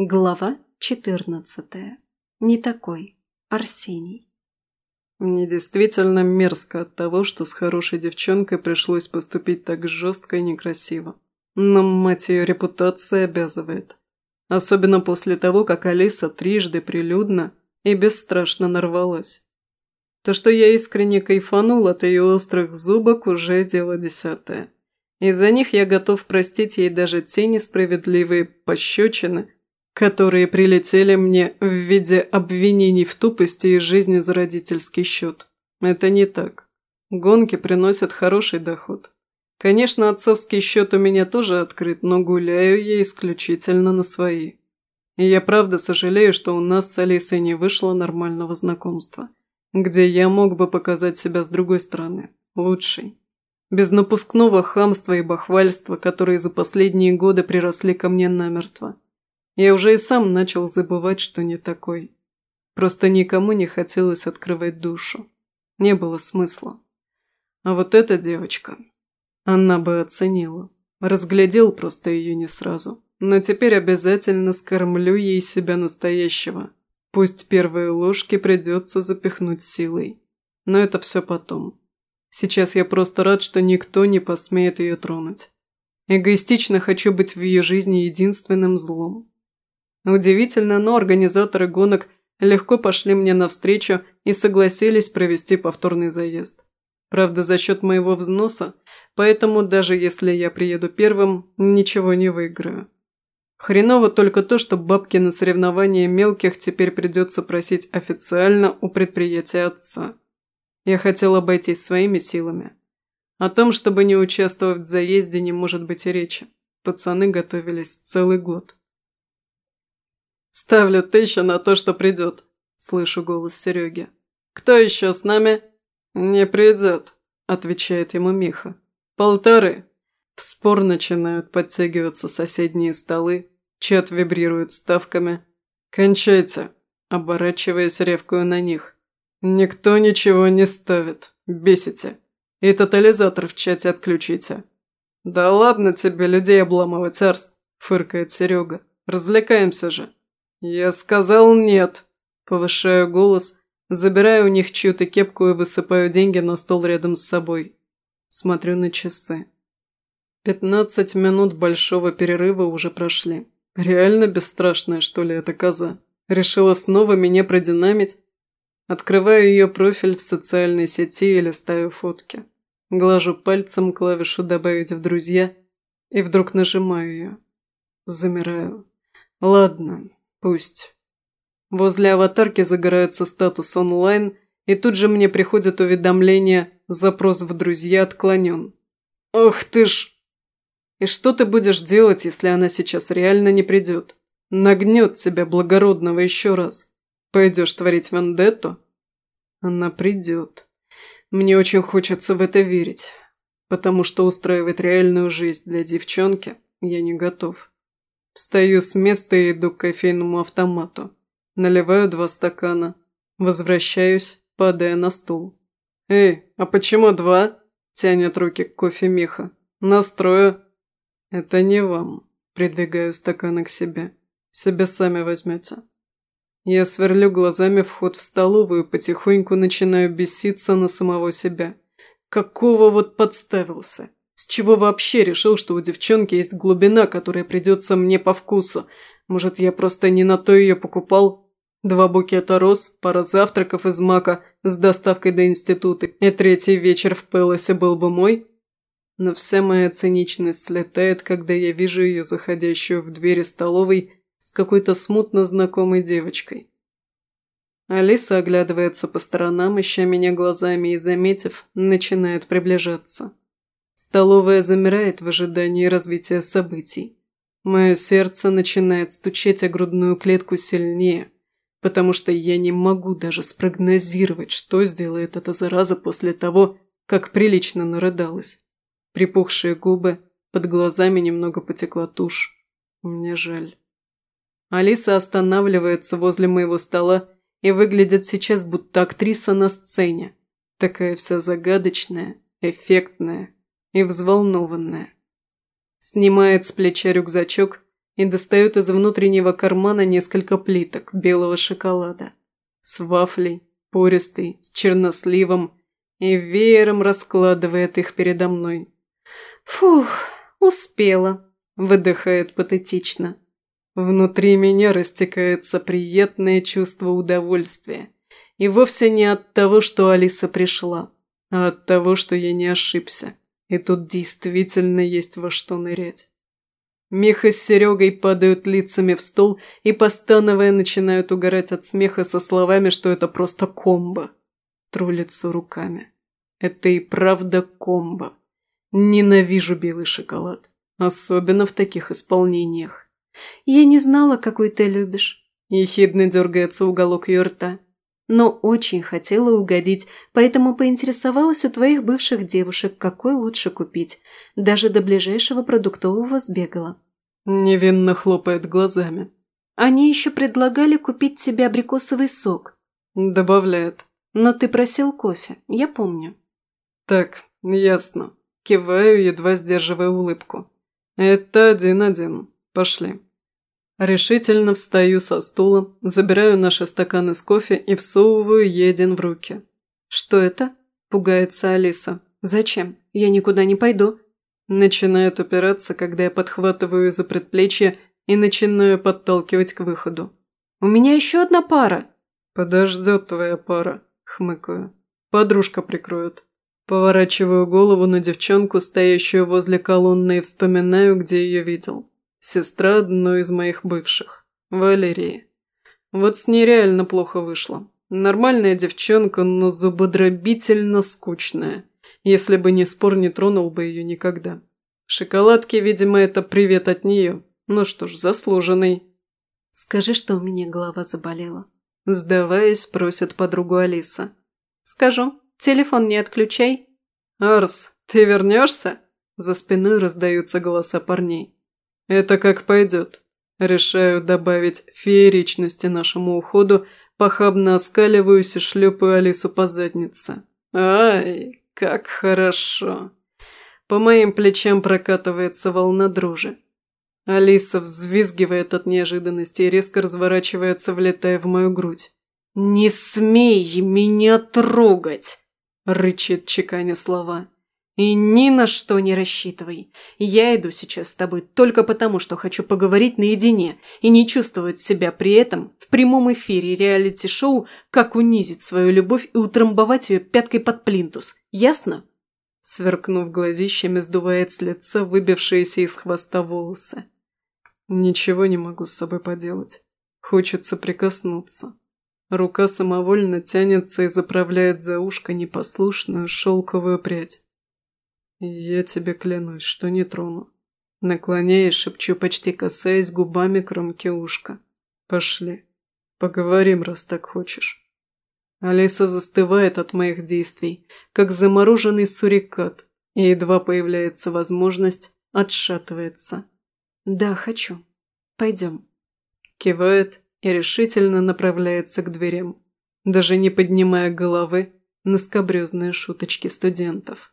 Глава 14. Не такой. Арсений. Мне действительно мерзко от того, что с хорошей девчонкой пришлось поступить так жестко и некрасиво. Но, мать ее, репутация обязывает. Особенно после того, как Алиса трижды прилюдно и бесстрашно нарвалась. То, что я искренне кайфанул от ее острых зубок, уже дело десятое. Из-за них я готов простить ей даже те несправедливые пощечины – которые прилетели мне в виде обвинений в тупости и жизни за родительский счет. Это не так. Гонки приносят хороший доход. Конечно, отцовский счет у меня тоже открыт, но гуляю я исключительно на свои. И я правда сожалею, что у нас с Алисой не вышло нормального знакомства, где я мог бы показать себя с другой стороны, лучшей. Без напускного хамства и бахвальства, которые за последние годы приросли ко мне намертво. Я уже и сам начал забывать, что не такой. Просто никому не хотелось открывать душу. Не было смысла. А вот эта девочка, она бы оценила. Разглядел просто ее не сразу. Но теперь обязательно скормлю ей себя настоящего. Пусть первые ложки придется запихнуть силой. Но это все потом. Сейчас я просто рад, что никто не посмеет ее тронуть. Эгоистично хочу быть в ее жизни единственным злом. Удивительно, но организаторы гонок легко пошли мне навстречу и согласились провести повторный заезд. Правда, за счет моего взноса, поэтому даже если я приеду первым, ничего не выиграю. Хреново только то, что бабки на соревнования мелких теперь придется просить официально у предприятия отца. Я хотел обойтись своими силами. О том, чтобы не участвовать в заезде, не может быть и речи. Пацаны готовились целый год. «Ставлю тысячу на то, что придет», – слышу голос Сереги. «Кто еще с нами?» «Не придет», – отвечает ему Миха. «Полторы». В спор начинают подтягиваться соседние столы, чат вибрирует ставками. «Кончайте», – оборачиваясь, ревкую на них. «Никто ничего не ставит. Бесите. И тотализатор в чате отключите». «Да ладно тебе людей обламывать, Арс», – фыркает Серега. «Развлекаемся же». «Я сказал нет!» Повышаю голос, забираю у них чью-то кепку и высыпаю деньги на стол рядом с собой. Смотрю на часы. Пятнадцать минут большого перерыва уже прошли. Реально бесстрашная, что ли, эта коза? Решила снова меня продинамить? Открываю ее профиль в социальной сети и листаю фотки. Глажу пальцем клавишу «Добавить в друзья» и вдруг нажимаю ее. Замираю. Ладно, Пусть. Возле аватарки загорается статус онлайн, и тут же мне приходит уведомление «Запрос в друзья отклонен». Ох ты ж! И что ты будешь делать, если она сейчас реально не придет? Нагнет тебя благородного еще раз. Пойдешь творить вендетту? Она придет. Мне очень хочется в это верить, потому что устраивать реальную жизнь для девчонки я не готов. Встаю с места и иду к кофейному автомату. Наливаю два стакана. Возвращаюсь, падая на стул. «Эй, а почему два?» – тянет руки к кофе Миха. «Настрою». «Это не вам», – придвигаю стаканы к себе. «Себе сами возьмете». Я сверлю глазами вход в столовую, потихоньку начинаю беситься на самого себя. Какого вот подставился? Чего вообще решил, что у девчонки есть глубина, которая придется мне по вкусу? Может, я просто не на то ее покупал? Два букета роз, пара завтраков из мака с доставкой до института, и третий вечер в Пелосе был бы мой? Но вся моя циничность слетает, когда я вижу ее заходящую в двери столовой с какой-то смутно знакомой девочкой. Алиса оглядывается по сторонам, ища меня глазами и, заметив, начинает приближаться. Столовая замирает в ожидании развития событий. Мое сердце начинает стучать о грудную клетку сильнее, потому что я не могу даже спрогнозировать, что сделает эта зараза после того, как прилично нарыдалась. Припухшие губы, под глазами немного потекла тушь. Мне жаль. Алиса останавливается возле моего стола и выглядит сейчас будто актриса на сцене. Такая вся загадочная, эффектная, и взволнованная. Снимает с плеча рюкзачок и достает из внутреннего кармана несколько плиток белого шоколада. С вафлей, пористый, с черносливом и веером раскладывает их передо мной. «Фух, успела», – выдыхает патетично. Внутри меня растекается приятное чувство удовольствия. И вовсе не от того, что Алиса пришла, а от того, что я не ошибся. И тут действительно есть во что нырять. Миха с Серегой падают лицами в стол и, постановая, начинают угорать от смеха со словами, что это просто комбо. Тру лицо руками. Это и правда комбо. Ненавижу белый шоколад. Особенно в таких исполнениях. «Я не знала, какой ты любишь», – ехидно дергается уголок ее рта. «Но очень хотела угодить, поэтому поинтересовалась у твоих бывших девушек, какой лучше купить. Даже до ближайшего продуктового сбегала». Невинно хлопает глазами. «Они еще предлагали купить тебе абрикосовый сок». Добавляет. «Но ты просил кофе, я помню». «Так, ясно». Киваю, едва сдерживая улыбку. «Это один-один. Пошли». Решительно встаю со стула, забираю наши стаканы с кофе и всовываю Един в руки. «Что это?» – пугается Алиса. «Зачем? Я никуда не пойду». Начинает упираться, когда я подхватываю за предплечье и начинаю подталкивать к выходу. «У меня еще одна пара!» «Подождет твоя пара», – хмыкаю. «Подружка прикроет». Поворачиваю голову на девчонку, стоящую возле колонны, и вспоминаю, где ее видел. Сестра одной из моих бывших. Валерии. Вот с ней реально плохо вышло. Нормальная девчонка, но зубодробительно скучная. Если бы не спор, не тронул бы ее никогда. Шоколадки, видимо, это привет от нее. Ну что ж, заслуженный. «Скажи, что у меня голова заболела». Сдаваясь, просит подругу Алиса. «Скажу. Телефон не отключай». «Арс, ты вернешься?» За спиной раздаются голоса парней. Это как пойдет. Решаю добавить фееричности нашему уходу, похабно оскаливаюсь и шлепаю Алису по заднице. Ай, как хорошо. По моим плечам прокатывается волна дружи. Алиса взвизгивает от неожиданности и резко разворачивается, влетая в мою грудь. «Не смей меня трогать!» – рычит чеканя слова. И ни на что не рассчитывай. Я иду сейчас с тобой только потому, что хочу поговорить наедине и не чувствовать себя при этом в прямом эфире реалити-шоу, как унизить свою любовь и утрамбовать ее пяткой под плинтус. Ясно? Сверкнув глазищами, сдувает с лица выбившиеся из хвоста волосы. Ничего не могу с собой поделать. Хочется прикоснуться. Рука самовольно тянется и заправляет за ушко непослушную шелковую прядь. «Я тебе клянусь, что не трону». Наклоняясь, шепчу, почти касаясь губами кромки ушка. «Пошли. Поговорим, раз так хочешь». Алиса застывает от моих действий, как замороженный сурикат, и едва появляется возможность, отшатывается. «Да, хочу. Пойдем». Кивает и решительно направляется к дверям, даже не поднимая головы на скобрезные шуточки студентов.